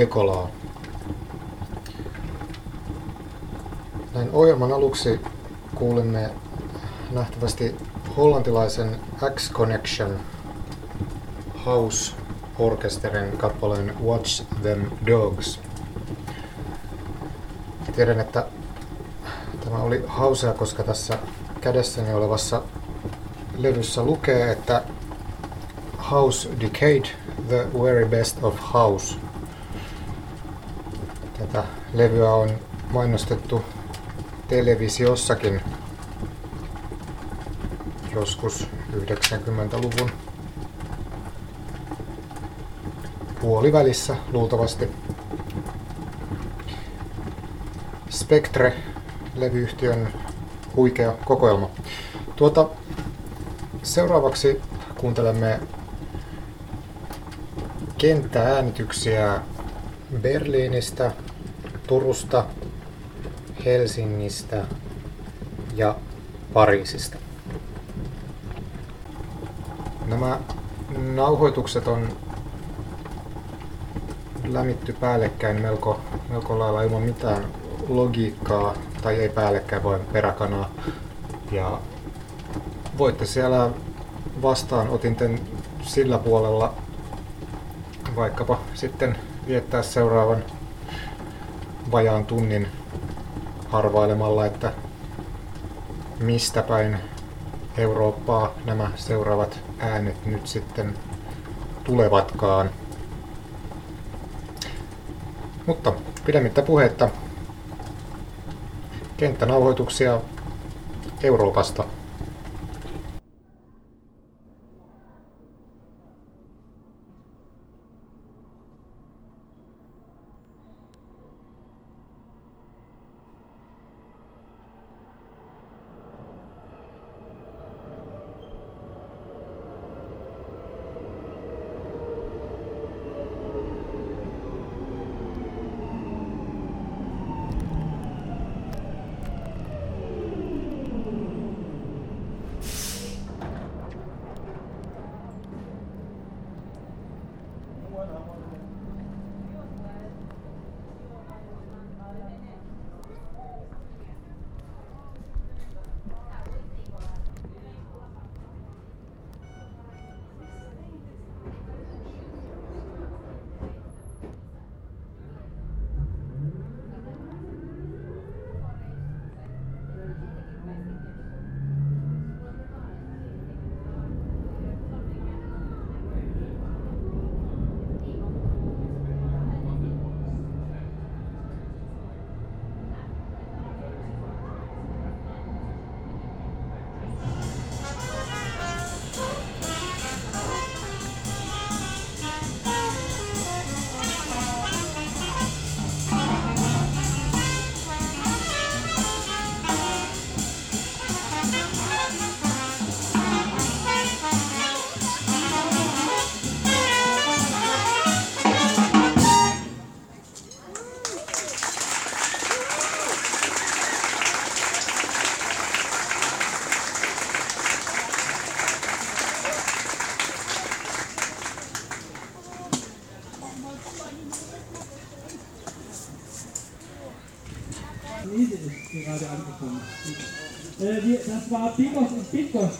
Radio Vekolaa. Näin ohjelman aluksi kuulimme nähtävästi hollantilaisen X-Connection House Orkesterin kappaleen Watch Them Dogs. Tiedän, että tämä oli hausea, koska tässä kädessäni olevassa levyssä lukee, että House Decade, The Very Best of House. Levyä on mainostettu televisiossakin joskus 90-luvun puolivälissä luultavasti. Spectre levyyhtiön huikea kokoelma. Tuota, seuraavaksi kuuntelemme kenttääänityksiä Berliinistä, Turusta, Helsingistä ja Pariisista. Nämä nauhoitukset on lämitty päällekkäin melko, melko lailla ilman mitään logiikkaa, tai ei päällekkäin, vain peräkanaa. Ja voitte siellä vastaanotinten sillä puolella vaikkapa sitten viettää seuraavan vajaan tunnin arvailemalla, että mistä päin Eurooppaa nämä seuraavat äänet nyt sitten tulevatkaan. Mutta pidemmittä puhetta kenttänauhoituksia Euroopasta.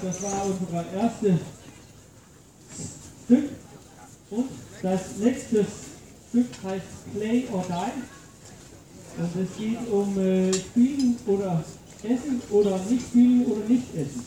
Das war unser erstes Stück. Und das nächste Stück heißt Play or Die. Und es geht um äh, Spielen oder Essen oder nicht spielen oder nicht essen.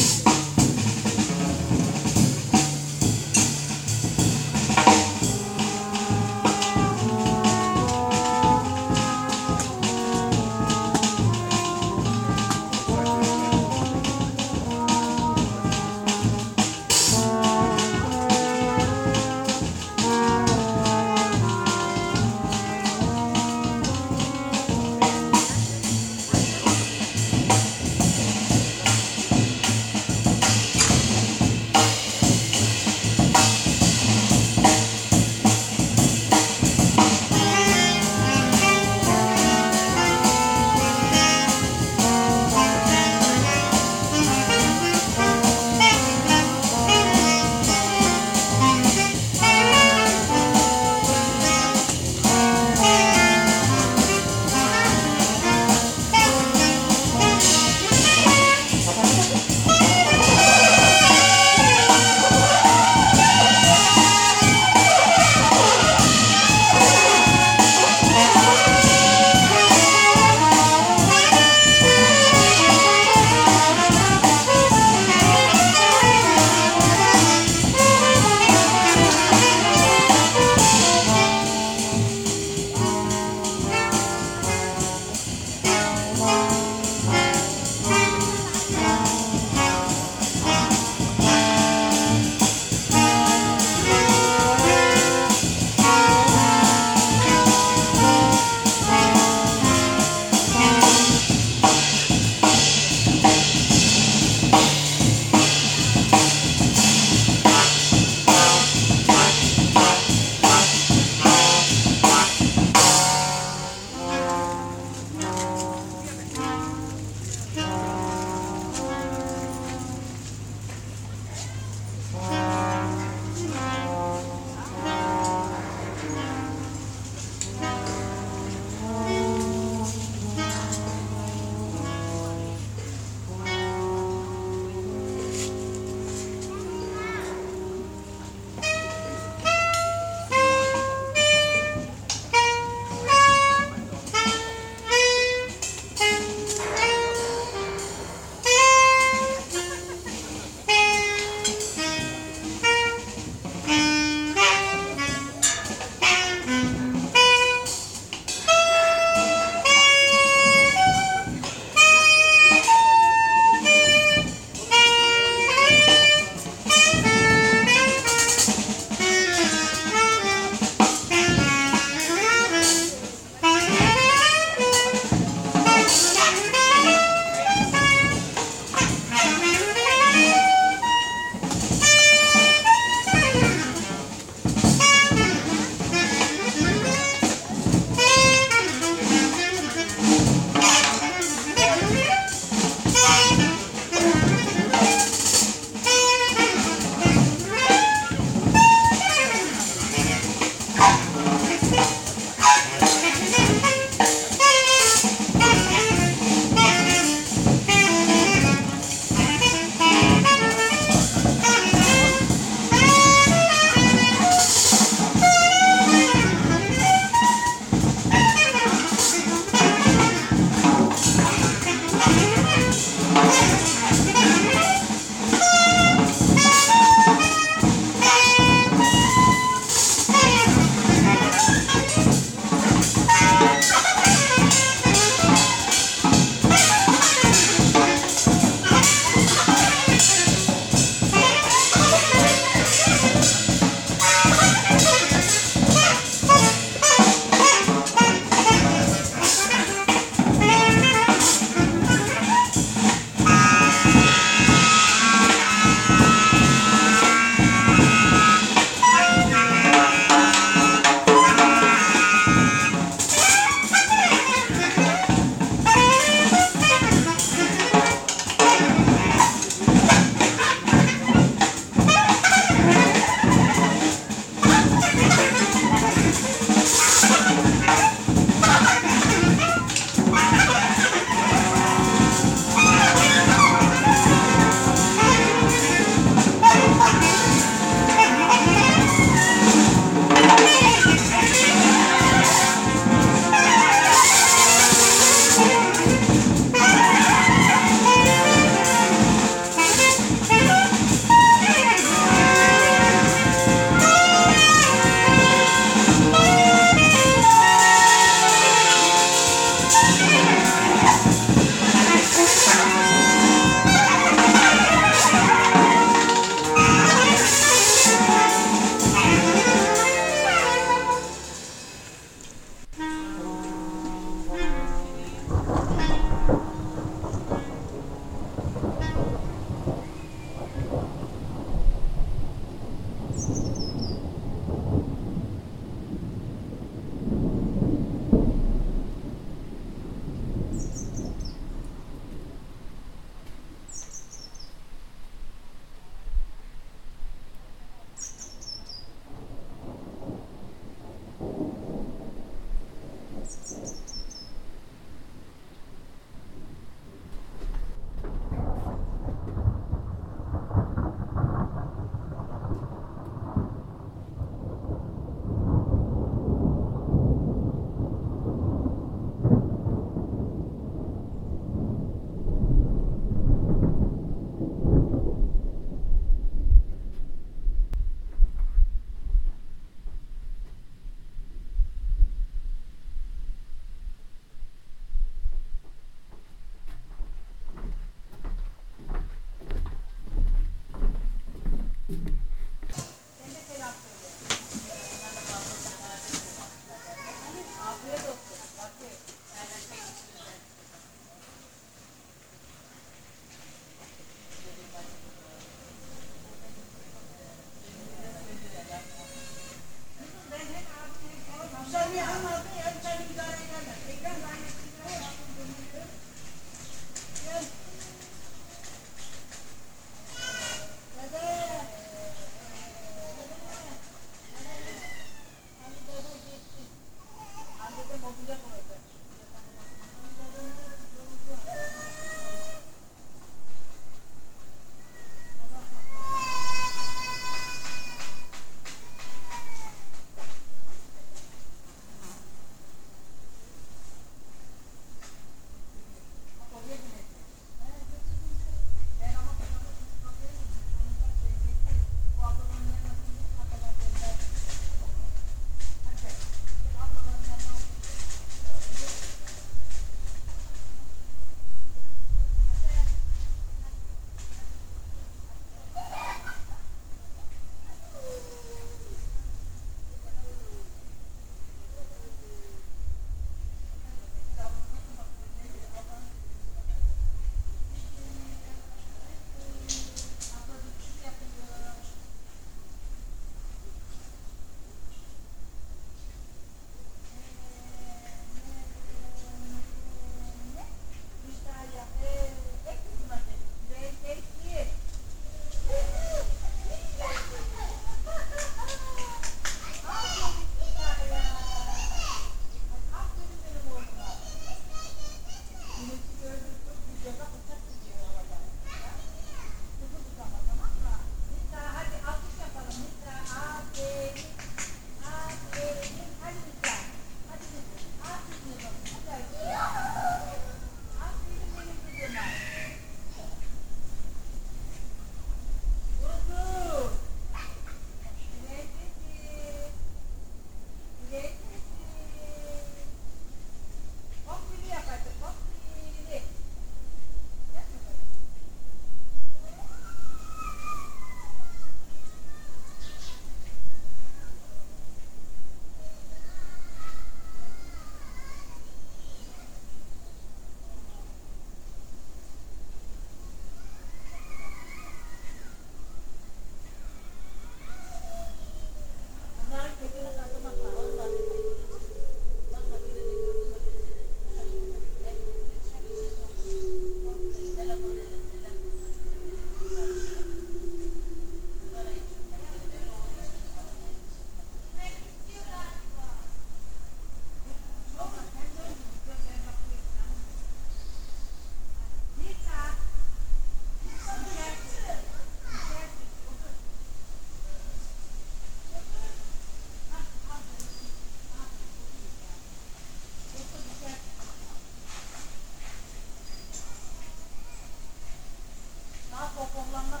我妈妈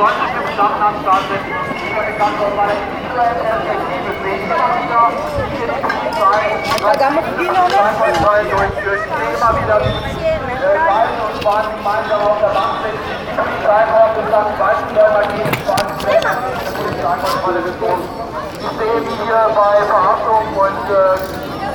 sollte sich im Stadtland stattfinden. Ich kann aus meiner individuellen Perspektive sehen, immer wieder hier die Polizei, Polizeikontrollen durchführt. Ich sehe immer wieder, wie äh, und gemeinsam auf der Bank. Die Polizei gegen Polizeikontrolle gezogen. Ich sehe, wie hier bei Verhaftung und äh,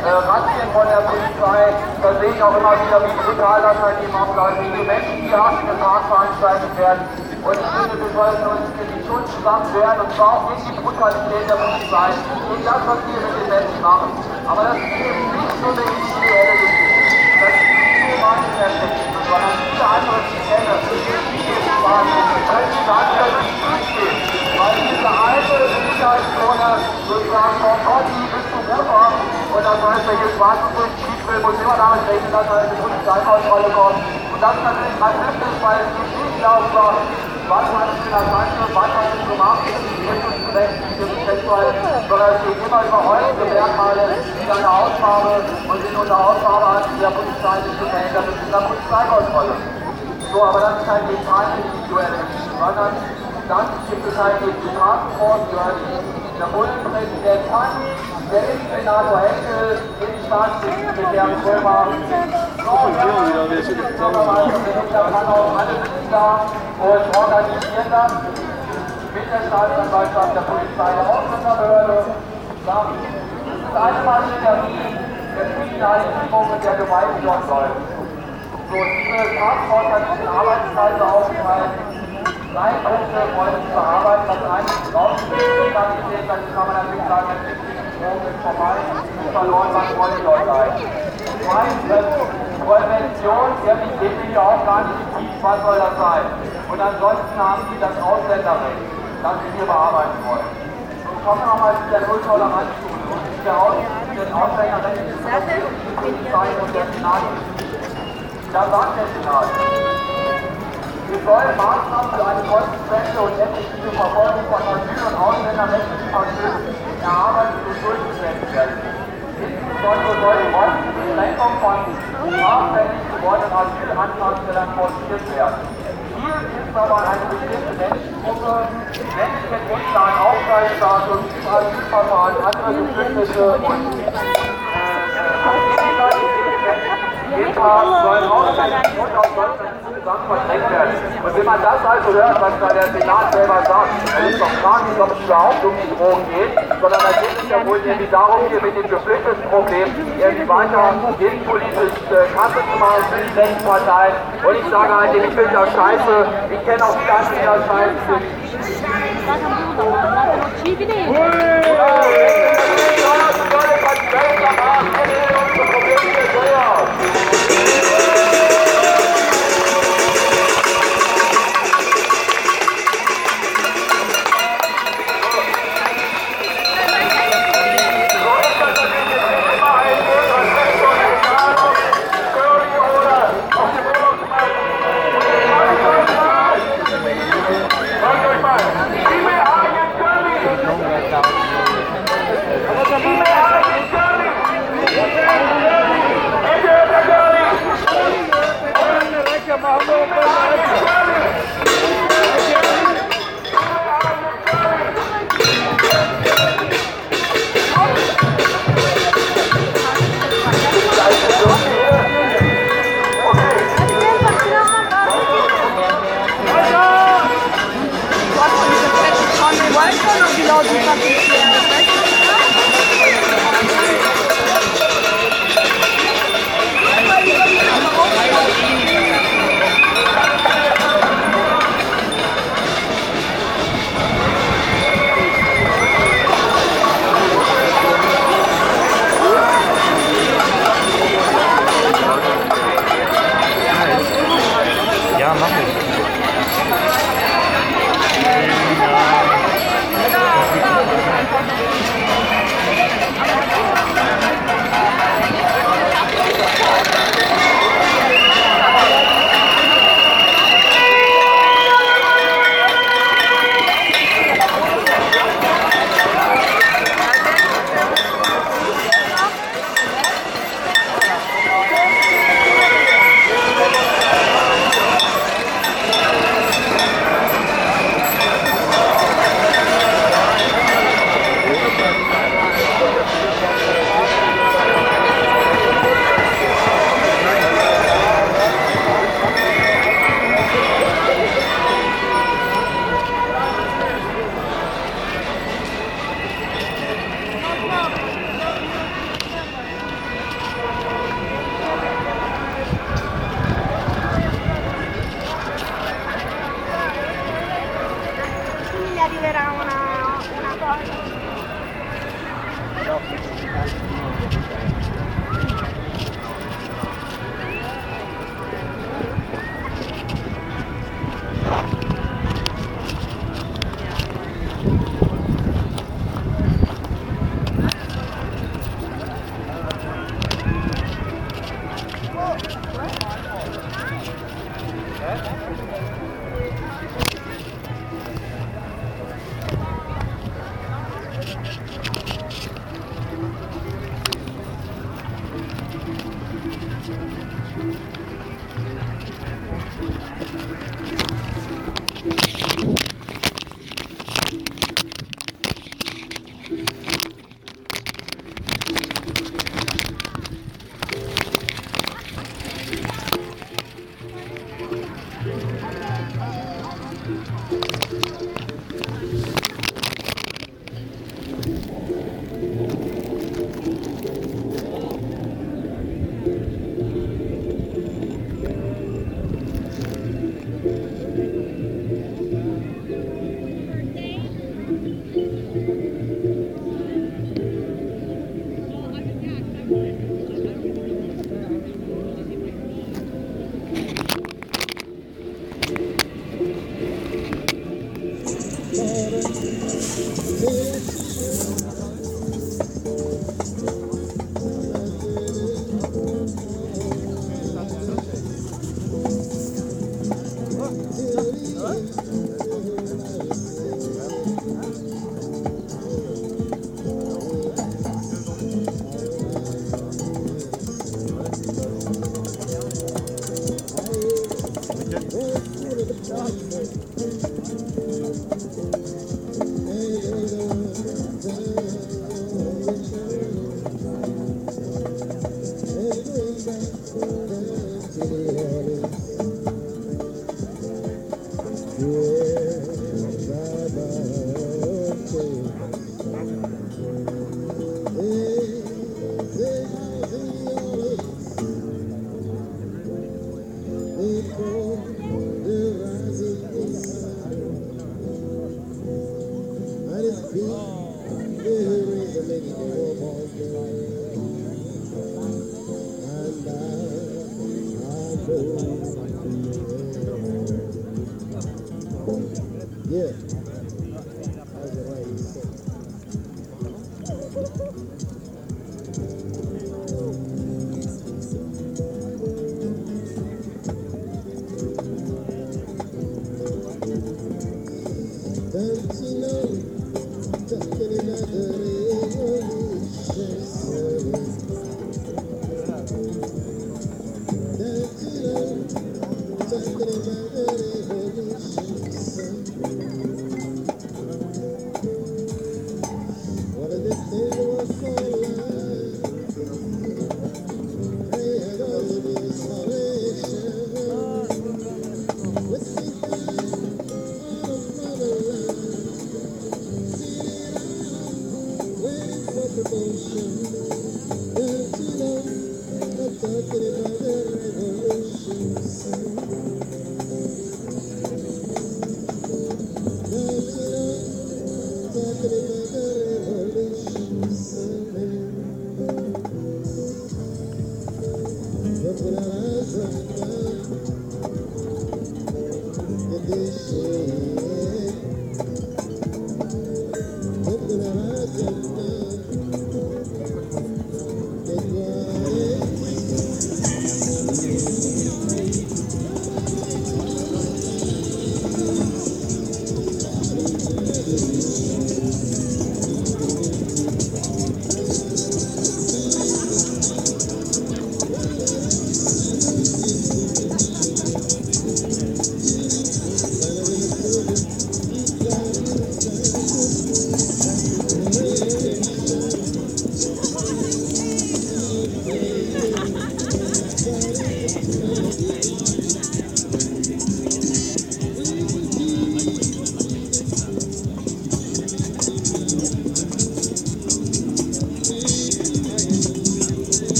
äh, Razzien von der Polizei, da sehe ich auch immer wieder, wie brutal das halt eben abläuft, wie die Menschen auf den Tag veranstaltet werden. Und ich finde, wir sollten uns in die Schuld wehren, und zwar auch gegen die Brutalität der Polizei, gegen das, was wir mit den Menschen machen. Aber das ist eben nicht so eine individuelle Geschichte. Das ist nicht nur meine Perspektive, sondern viele andere, kenne, die sagen, weil sie sagen, das ist durchgehen. Weil diese alte Sicherheitszone sozusagen vom Kotti bis zum Ufer und das heißt, wer hier schwarzes durchzieht will, muss immer damit rechnen, dass er in die Polizeikontrolle kommt. Und das ist natürlich rassistisch, weil es geht nicht darüber, was man in der Seite, was man nicht gemacht ist, die rechtlichen Sexuell, sondern es geht immer über äußere Merkmale, wie deine Hautfarbe und du eine Hautfarbe die der Polizei nicht gefällt, das ist in der Polizeikontrolle. So, aber das ist halt individuelle Geschichte, sondern dann gibt es halt die die halt der Bundespräsident kann, der Innensenator Henkel, den Staatssekretär Krömer, so, der Bürgermeister kann auch alle sitzen da und organisieren das mit der Staatsanwaltschaft, der Polizei, der Ausländerbehörde. Das ist eine Maschinerie der Kriminalisierung und der Gewalt, dort läuft. So, diese Taskforce hat in Arbeitskreise aufgeteilt. Drei Punkte wollen sie bearbeiten. Das eine ist Rauschkriminalität, dann kann man natürlich sagen, Strom ist vorbei, verloren, was wollen die Leute eigentlich? Prävention, irgendwie sehen wir hier auch gar nicht tief, was soll das sein? Und ansonsten haben sie das Ausländerrecht, das wir hier bearbeiten wollen. Und kommen wir nochmal zu der Nulltoleranzschule und der Aus den Ausländerrecht ist Polizei und der Senat. Da sagt der Senat, wir sollen Maßnahmen für eine konsequente und effektive Verfolgung von Asyl- und ausländerrechtlichen Verstößen erarbeitet und durchgesetzt werden. Insbesondere soll die Beschränkung von strafrechtlich gewordenen Asylantragstellern forciert werden. Ziel ist aber eine bestimmte Menschengruppe, Menschen mit unklaren Aufenthaltsstatus, Asylverfahren, andere Geflüchtete und Ausländer und werden. Und wenn man das also hört, was da der Senat selber sagt, dann ist doch fraglich, ob es überhaupt um die Drogen geht, sondern da geht es ja wohl irgendwie darum, hier mit dem Geflüchtetenproblem irgendwie weiter innenpolitisch äh, Kasse zu machen für die rechten Parteien. Und ich sage halt, ich finde das scheiße, ich kenne auch die das scheiße